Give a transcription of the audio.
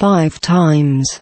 five times.